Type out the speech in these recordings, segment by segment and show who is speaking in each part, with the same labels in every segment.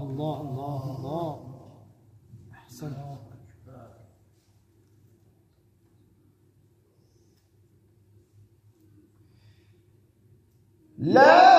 Speaker 1: الله الله الله. أحسنت.
Speaker 2: لا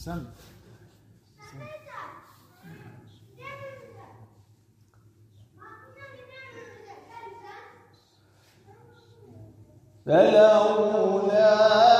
Speaker 1: أحسنت
Speaker 2: فلولا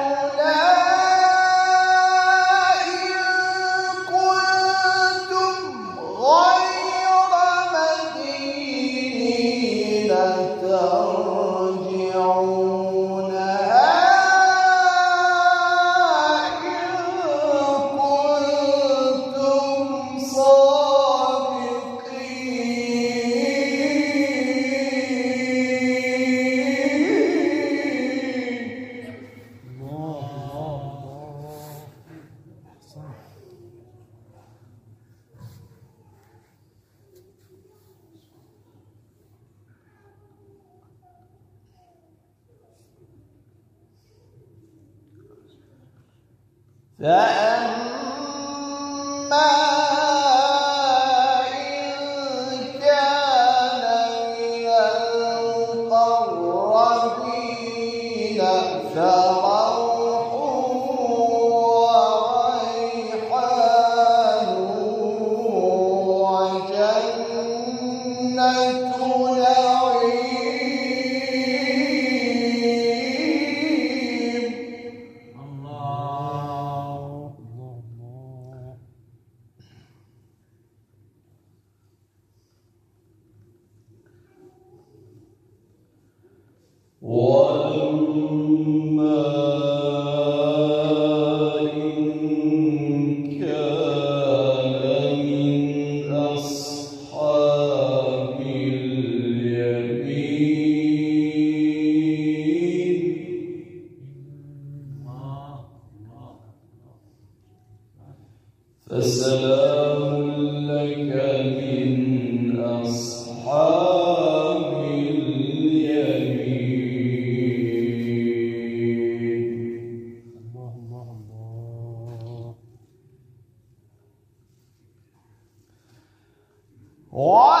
Speaker 2: ونحن What?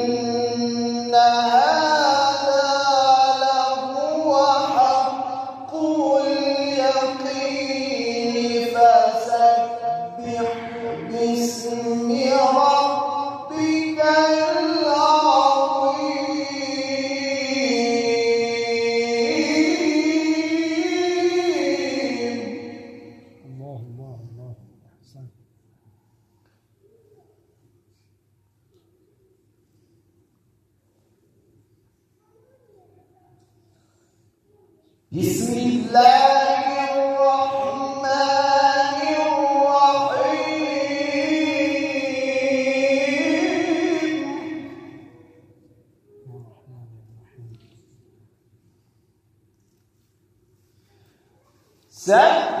Speaker 2: بسم الله الرحمن الرحيم. سبح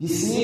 Speaker 2: بسم